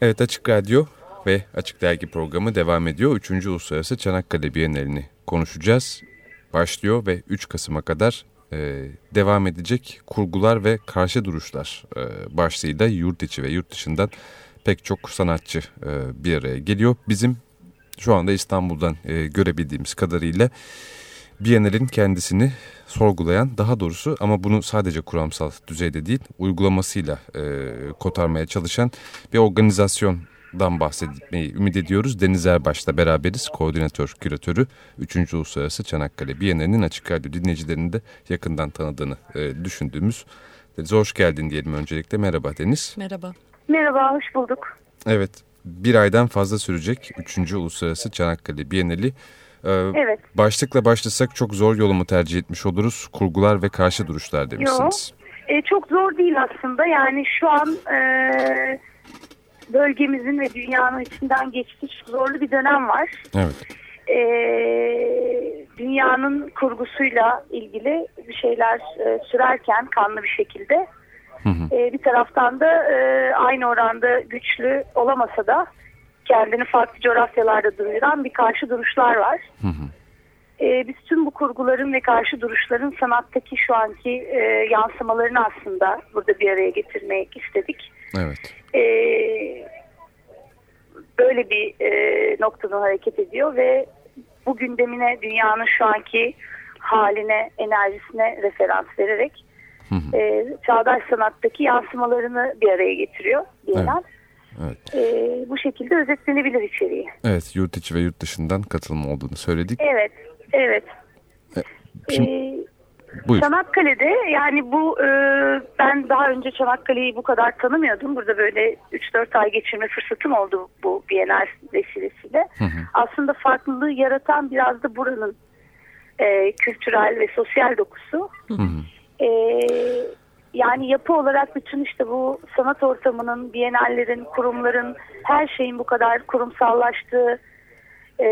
Evet Açık Radyo ve Açık Dergi programı devam ediyor. Üçüncü Uluslararası Çanakkale Bienalini konuşacağız. Başlıyor ve 3 Kasım'a kadar e, devam edecek kurgular ve karşı duruşlar e, başlığıyla yurt içi ve yurt dışından pek çok sanatçı e, bir araya geliyor. Bizim şu anda İstanbul'dan e, görebildiğimiz kadarıyla Biennial'in kendisini sorgulayan daha doğrusu ama bunu sadece kuramsal düzeyde değil uygulamasıyla e, kotarmaya çalışan bir organizasyondan bahsetmeyi ümit ediyoruz. Deniz Erbaş'la beraberiz. Koordinatör, küratörü 3. Uluslararası Çanakkale Biennial'in açık radyo dinleyicilerinin de yakından tanıdığını e, düşündüğümüz. Deniz hoş geldin diyelim öncelikle. Merhaba Deniz. Merhaba. Merhaba, hoş bulduk. Evet, bir aydan fazla sürecek 3. Uluslararası Çanakkale Bienali. Ee, evet. Başlıkla başlasak çok zor yolumu tercih etmiş oluruz. Kurgular ve karşı duruşlar demişsiniz. Yok, e, çok zor değil aslında. Yani şu an e, bölgemizin ve dünyanın içinden geçtiği zorlu bir dönem var. Evet. E, dünyanın kurgusuyla ilgili bir şeyler e, sürerken kanlı bir şekilde e, bir taraftan da e, aynı oranda güçlü olamasa da kendini farklı coğrafyalarda duyuran bir karşı duruşlar var. Hı hı. E, biz tüm bu kurguların ve karşı duruşların sanattaki şu anki e, yansımalarını aslında burada bir araya getirmek istedik. Evet. E, böyle bir e, noktadan hareket ediyor ve bu gündemine dünyanın şu anki haline, enerjisine referans vererek hı hı. E, çağdaş sanattaki yansımalarını bir araya getiriyor diyelim. Evet. Evet. E, bu şekilde özetlenebilir içeriği. Evet, yurt içi ve yurt dışından katılım olduğunu söyledik. Evet, evet. E, şimdi, ee, Çanakkale'de yani bu e, ben daha önce Çanakkale'yi bu kadar tanımıyordum. Burada böyle 3-4 ay geçirme fırsatım oldu bu Bienal vesilesiyle. Hı hı. Aslında farklılığı yaratan biraz da buranın e, kültürel ve sosyal dokusu. Hı hı. E, yani yapı olarak bütün işte bu sanat ortamının, bienallerin, kurumların, her şeyin bu kadar kurumsallaştığı e,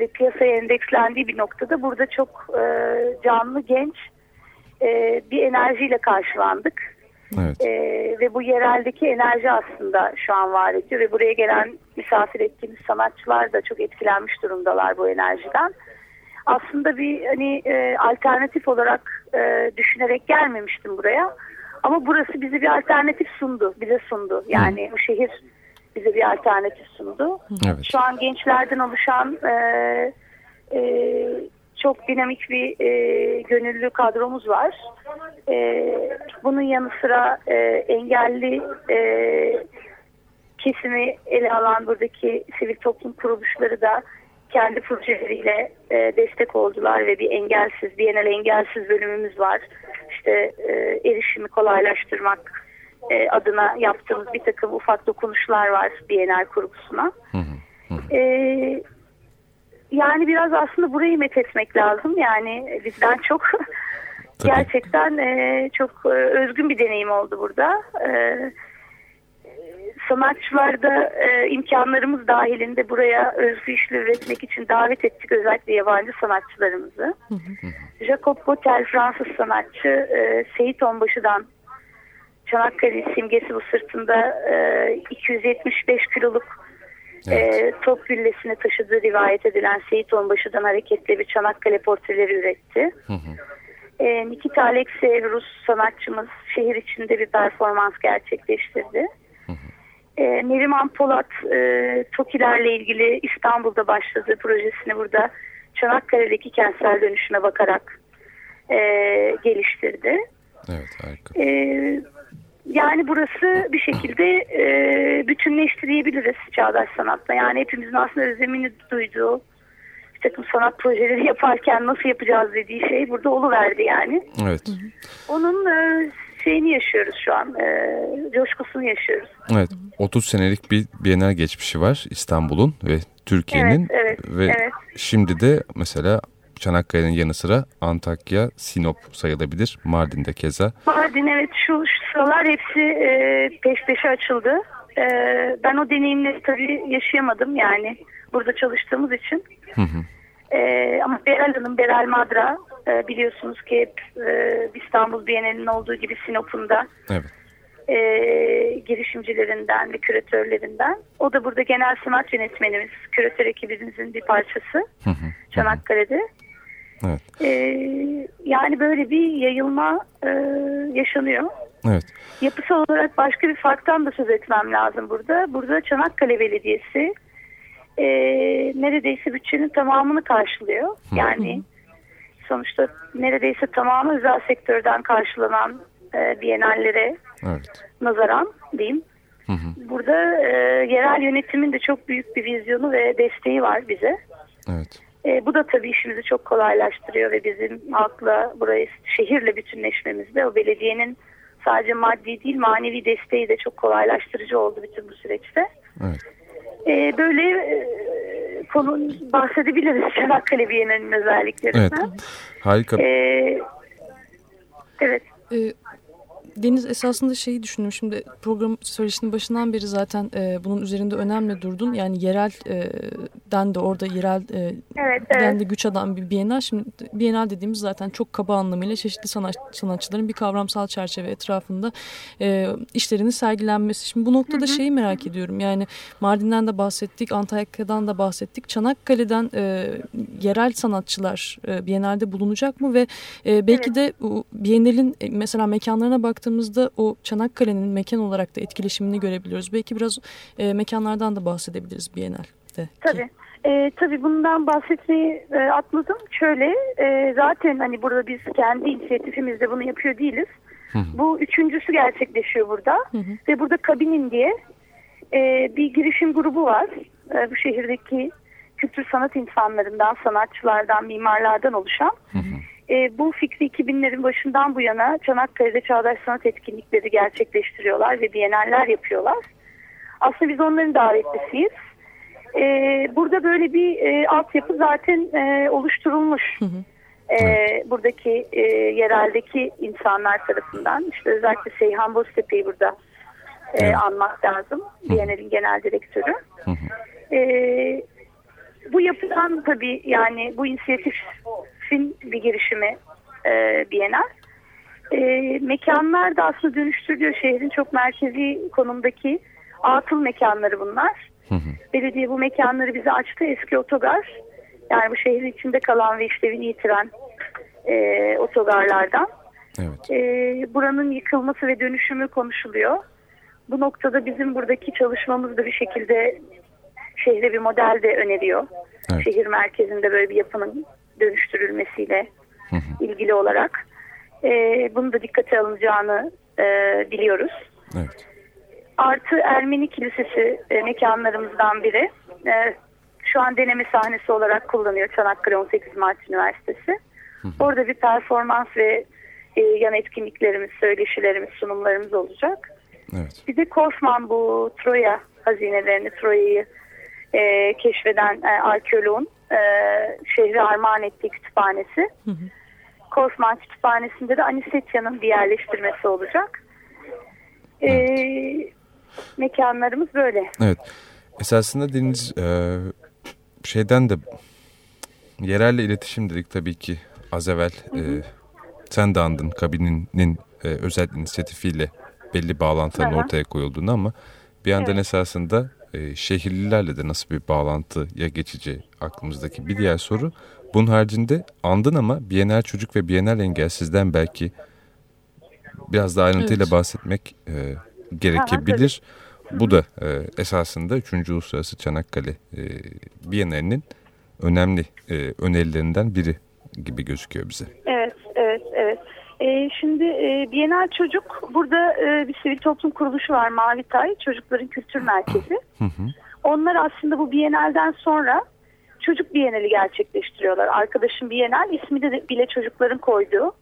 ve piyasaya endekslendiği bir noktada burada çok e, canlı, genç e, bir enerjiyle karşılandık. Evet. E, ve bu yereldeki enerji aslında şu an var ediyor ve buraya gelen misafir ettiğimiz sanatçılar da çok etkilenmiş durumdalar bu enerjiden. Aslında bir hani e, alternatif olarak e, düşünerek gelmemiştim buraya. Ama burası bize bir alternatif sundu, bize sundu. Yani Hı. bu şehir bize bir alternatif sundu. Evet. Şu an gençlerden oluşan e, e, çok dinamik bir e, gönüllü kadromuz var. E, bunun yanı sıra e, engelli e, kesimi ele alan buradaki sivil toplum kuruluşları da kendi projeleriyle e, destek oldular ve bir engelsiz, Bienal engelsiz bölümümüz var. İşte e, erişimi kolaylaştırmak e, adına yaptığımız bir takım ufak dokunuşlar var Bienal kurgusuna. E, yani biraz aslında burayı methetmek lazım. Yani bizden çok gerçekten e, çok e, özgün bir deneyim oldu burada. Evet sanatçılarda e, imkanlarımız dahilinde buraya özgü işler üretmek için davet ettik özellikle yabancı sanatçılarımızı. Hı hı. Jacob Botel Fransız sanatçı e, Seyit Onbaşı'dan Çanakkale simgesi bu sırtında e, 275 kiloluk e, evet. e, top güllesini taşıdığı rivayet edilen Seyit Onbaşı'dan hareketle bir Çanakkale portreleri üretti. Hı hı. E, Nikita Alexeyev Rus sanatçımız şehir içinde bir performans gerçekleştirdi. E, Neriman Polat e, TOKİ'lerle ilgili İstanbul'da başladığı projesini burada Çanakkale'deki kentsel dönüşüme bakarak e, geliştirdi. Evet harika. E, yani burası bir şekilde e, bütünleştirebiliriz çağdaş sanatla. Yani hepimizin aslında özlemini duyduğu bir takım sanat projeleri yaparken nasıl yapacağız dediği şey burada oluverdi yani. Evet. Onun e, şeyini yaşıyoruz şu an. E, coşkusunu yaşıyoruz. Evet. 30 senelik bir Bienal geçmişi var İstanbul'un ve Türkiye'nin. Evet, evet, ve evet. şimdi de mesela Çanakkale'nin yanı sıra Antakya, Sinop sayılabilir. Mardin'de keza. Mardin evet şu, şu sıralar hepsi e, peş peşe açıldı. E, ben o deneyimleri tabii yaşayamadım yani burada çalıştığımız için. Hı hı. E, ama Beral Hanım, Beral Madra e, biliyorsunuz ki hep e, İstanbul Bienali'nin olduğu gibi Sinop'un da evet. e, girişimcilerinden ve küratörlerinden. O da burada genel sanat yönetmenimiz, küratör ekibimizin bir parçası Çanakkale'de. Evet. E, yani böyle bir yayılma e, yaşanıyor. Evet. Yapısal olarak başka bir farktan da söz etmem lazım burada. Burada Çanakkale Belediyesi e, neredeyse bütçenin tamamını karşılıyor. Yani sonuçta neredeyse tamamı özel sektörden karşılanan e, bienallere evet. nazaran diyeyim. Hı hı. Burada e, yerel yönetimin de çok büyük bir vizyonu ve desteği var bize. Evet. E, bu da tabii işimizi çok kolaylaştırıyor ve bizim halkla burayı şehirle bütünleşmemizde o belediyenin sadece maddi değil manevi desteği de çok kolaylaştırıcı oldu bütün bu süreçte. Evet. E, böyle e, konu bahsedebiliriz Çanakkale Bienalinin özelliklerinden. Evet. Harika. E, evet. E, Deniz esasında şeyi düşündüm şimdi program söyleşinin başından beri zaten e, bunun üzerinde önemli durdun. Yani yerel e, de orada yerel e, evet, evet. de güç adan bir bienal. Şimdi bienal dediğimiz zaten çok kaba anlamıyla çeşitli sanat, sanatçıların bir kavramsal çerçeve etrafında e, işlerinin sergilenmesi. Şimdi bu noktada hı hı. şeyi merak ediyorum. Yani Mardin'den de bahsettik, Antakya'dan da bahsettik. Çanakkale'den e, yerel sanatçılar e, bienalde bulunacak mı ve e, belki evet. de bienalin e, mesela mekanlarına bak baktığımızda o Çanakkale'nin mekan olarak da etkileşimini görebiliyoruz. Belki biraz e, mekanlardan da bahsedebiliriz Biennale'de. Tabii. E, tabii bundan bahsetmeyi e, atladım. Şöyle e, zaten hani burada biz kendi inisiyatifimizde bunu yapıyor değiliz. Hı hı. Bu üçüncüsü gerçekleşiyor burada. Hı hı. Ve burada Kabinin diye e, bir girişim grubu var. E, bu şehirdeki kültür sanat insanlarından, sanatçılardan, mimarlardan oluşan. Hı hı. E, bu fikri 2000'lerin başından bu yana Çanakkale'de çağdaş sanat etkinlikleri gerçekleştiriyorlar ve biyeneller yapıyorlar. Aslında biz onların davetlisiyiz. E, burada böyle bir e, altyapı zaten e, oluşturulmuş. Hı hı. E, buradaki e, yereldeki insanlar tarafından işte özellikle Seyhan Boztepe'yi burada e, evet. anmak lazım. Biennial'in genel direktörü. Hı hı. E, bu yapıdan tabii yani bu inisiyatifin bir girişimi e, Bienal. E, mekanlar da aslında dönüştürülüyor. Şehrin çok merkezi konumdaki atıl mekanları bunlar. Hı hı. Belediye bu mekanları bize açtı. Eski otogar yani bu şehrin içinde kalan ve işlevini yitiren e, otogarlardan. Evet. E, buranın yıkılması ve dönüşümü konuşuluyor. Bu noktada bizim buradaki çalışmamız da bir şekilde şehre bir model de öneriyor. Evet. Şehir merkezinde böyle bir yapının dönüştürülmesiyle hı hı. ilgili olarak. E, bunu da dikkate alınacağını e, biliyoruz. Evet. Artı Ermeni Kilisesi e, mekanlarımızdan biri. E, şu an deneme sahnesi olarak kullanıyor Çanakkale 18 Mart Üniversitesi. Hı hı. Orada bir performans ve e, yan etkinliklerimiz, söyleşilerimiz, sunumlarımız olacak. Evet. Bir de Kosman bu Troya hazinelerini, Troya'yı e, keşfeden e, arkeoloğun e, şehri armağan ettiği kütüphanesi. Hı Kütüphanesi'nde de Anisetya'nın bir yerleştirmesi olacak. E, evet. Mekanlarımız böyle. Evet. Esasında Deniz e, şeyden de yerelle iletişim dedik tabii ki az evvel. Hı hı. E, sen de andın kabininin e, özel inisiyatifiyle belli bağlantıların hı. ortaya koyulduğunu ama bir yandan evet. esasında e, şehirlilerle de nasıl bir bağlantıya geçici aklımızdaki bir diğer soru. Bunun haricinde andın ama Bienal Çocuk ve Bienal Engelsiz'den belki biraz daha ayrıntıyla evet. bahsetmek e, gerekebilir. Aha, Bu da e, esasında 3. Uluslararası Çanakkale e, Bienalinin önemli e, önerilerinden biri gibi gözüküyor bize. Evet, evet, evet. E, şimdi e, Bienal Çocuk, burada e, bir sivil toplum kuruluşu var Mavi Tay, Çocukların Kültür Merkezi. Onlar aslında bu Bienal'den sonra Çocuk Bienali gerçekleştiriyorlar. Arkadaşım Bienal, ismi de bile çocukların koyduğu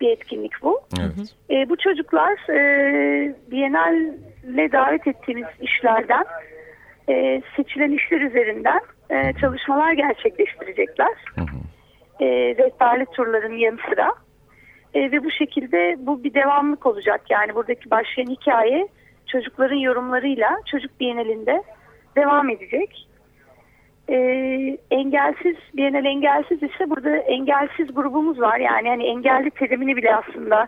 bir etkinlik bu. Evet. E, bu çocuklar e, Bienal'le davet ettiğimiz işlerden e, seçilen işler üzerinden e, çalışmalar gerçekleştirecekler. Hı hı. E, rehberli turların yanı sıra. E, ve bu şekilde bu bir devamlık olacak. Yani buradaki başlayan hikaye çocukların yorumlarıyla çocuk bienalinde devam edecek. E, engelsiz, bienal engelsiz ise burada engelsiz grubumuz var. Yani hani engelli terimini bile aslında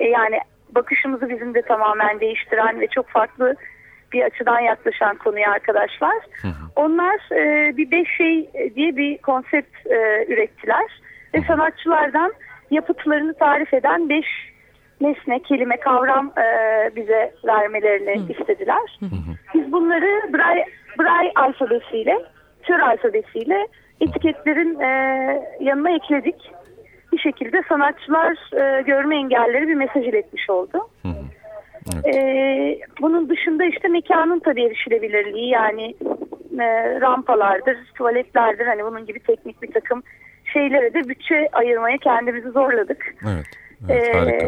e, yani bakışımızı bizim de tamamen değiştiren ve çok farklı bir açıdan yaklaşan konuya arkadaşlar. Hı hı. Onlar e, bir beş şey diye bir konsept e, ürettiler ve sanatçılardan yapıtlarını tarif eden beş nesne, kelime, kavram e, bize vermelerini hı. istediler. Hı hı. Biz bunları Braille, Braille alfabesiyle, tür alfabesiyle etiketlerin e, yanına ekledik. Bir şekilde sanatçılar e, görme engelleri bir mesaj iletmiş oldu. Hı hı. Evet. Ee, bunun dışında işte mekanın tabii erişilebilirliği yani e, rampalardır, tuvaletlerdir hani bunun gibi teknik bir takım şeylere de bütçe ayırmaya kendimizi zorladık. Evet, evet ee, harika.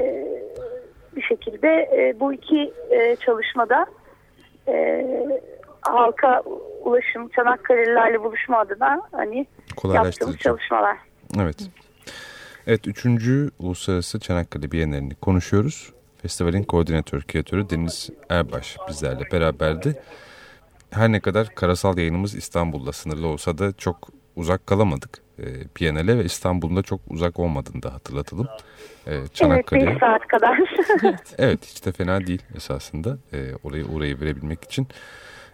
Bir şekilde e, bu iki e, çalışmada e, halka ulaşım Çanakkale'lilerle buluşma adına hani yaptığımız çalışmalar. Evet. Evet, üçüncü Uluslararası Çanakkale Bienalini konuşuyoruz. Festivalin koordinatör küratörü Deniz Erbaş bizlerle beraberdi. Her ne kadar karasal yayınımız İstanbul'da sınırlı olsa da çok uzak kalamadık e, Biennale ve İstanbul'da çok uzak olmadığını da hatırlatalım. E, Çanakkale. Evet 5 saat kadar. evet hiç de fena değil esasında e, orayı orayı verebilmek için.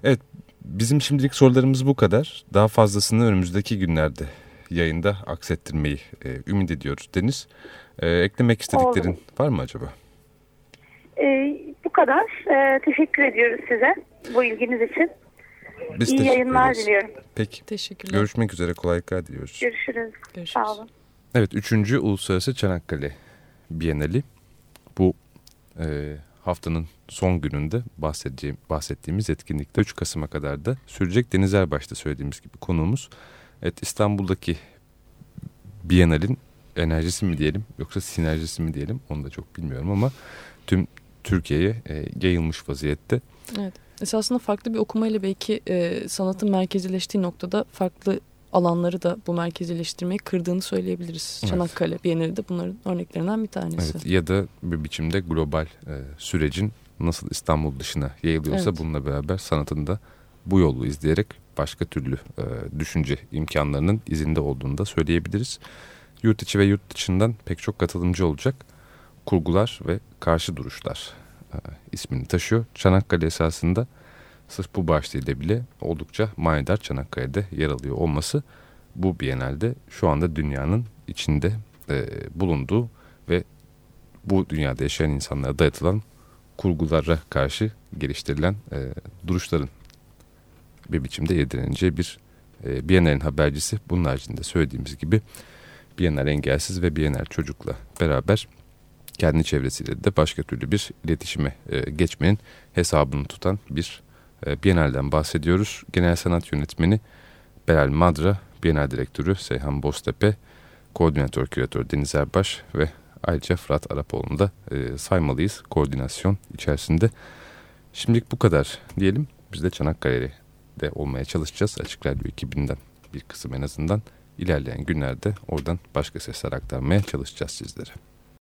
Evet bizim şimdilik sorularımız bu kadar. Daha fazlasını önümüzdeki günlerde yayında aksettirmeyi e, ümit ediyoruz Deniz. E, eklemek istediklerin Oldu. var mı acaba? E, bu kadar. E, teşekkür ediyoruz size bu ilginiz için. Biz İyi yayınlar ederiz. diliyorum. Peki. Teşekkürler. Görüşmek üzere. Kolaylıklar diliyoruz. Görüşürüz. Görüşürüz. Sağ olun. Evet. Üçüncü Uluslararası Çanakkale Bienali. Bu e, haftanın son gününde bahsedeceğim, bahsettiğimiz etkinlikte 3 Kasım'a kadar da sürecek. Deniz Erbaş'ta söylediğimiz gibi konuğumuz. Evet İstanbul'daki Bienal'in enerjisi mi diyelim yoksa sinerjisi mi diyelim onu da çok bilmiyorum ama tüm Türkiye'ye e, yayılmış vaziyette. Evet. Esasında farklı bir okumayla belki e, sanatın merkezileştiği noktada farklı alanları da bu merkezileştirmeyi kırdığını söyleyebiliriz. Evet. Çanakkale Bienali de bunların örneklerinden bir tanesi. Evet, ya da bir biçimde global e, sürecin nasıl İstanbul dışına yayılıyorsa evet. bununla beraber sanatın da bu yolu izleyerek başka türlü e, düşünce imkanlarının izinde olduğunu da söyleyebiliriz. Yurt içi ve yurt dışından pek çok katılımcı olacak kurgular ve karşı duruşlar ismini taşıyor. Çanakkale esasında sırf bu başlığıyla bile oldukça manidar Çanakkale'de yer alıyor olması bu Biennale'de şu anda dünyanın içinde e, bulunduğu ve bu dünyada yaşayan insanlara dayatılan kurgulara karşı geliştirilen e, duruşların bir biçimde irdeleneceği bir e, Biennale'nin habercisi. Bunun haricinde söylediğimiz gibi Biennale engelsiz ve Biennale çocukla beraber kendi çevresiyle de başka türlü bir iletişime e, geçmenin hesabını tutan bir e, Biennale'den bahsediyoruz. Genel sanat yönetmeni Beral Madra, Biennale direktörü Seyhan Boztepe, koordinatör küratör Deniz Erbaş ve ayrıca Fırat Arapoğlu'nu da e, saymalıyız koordinasyon içerisinde. Şimdilik bu kadar diyelim. Biz de Çanakkale'de olmaya çalışacağız. Açık Radyo ekibinden bir kısım en azından ilerleyen günlerde oradan başka sesler aktarmaya çalışacağız sizlere.